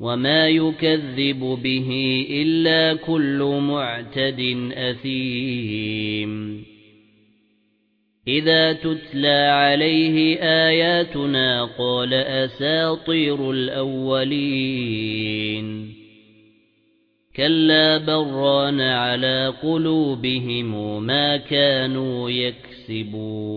وَمَا يُكَذِّبُ بِهِ إِلَّا كُلُّ مُعْتَدٍ أَثِيمٍ إِذَا تُتْلَى عَلَيْهِ آيَاتُنَا قَالَ أَسَاطِيرُ الْأَوَّلِينَ كَلَّا بَرَّانَ عَلَى قُلُوبِهِمْ مَا كَانُوا يَكْسِبُونَ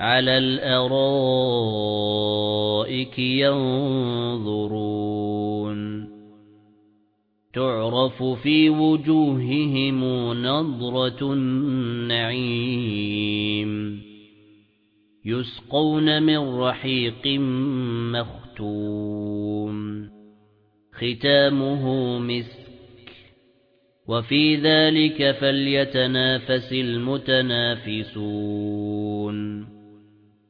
عَلَى الْأَرَائِكِ يَنظُرُونَ تُعْرَفُ فِي وُجُوهِهِمْ نَضْرَةُ النَّعِيمِ يُسْقَوْنَ مِنْ رَحِيقٍ مَخْتُومٍ خِتَامُهُ مِسْكٌ وَفِي ذَلِكَ فَلْيَتَنَافَسِ الْمُتَنَافِسُونَ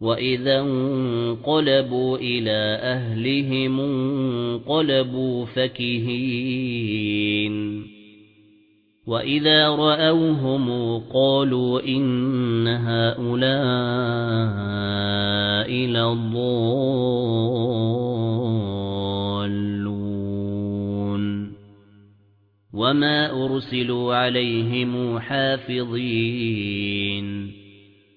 وَإِذَا انقَلَبُوا إِلَى أَهْلِهِمْ انقَلَبُوا فَكِهِينَ وَإِذَا رَأَوْهُمْ قَالُوا إِنَّ هَؤُلَاءِ لَضَالُّونَ وَمَا أُرْسِلُوا عَلَيْهِمْ حَافِظِينَ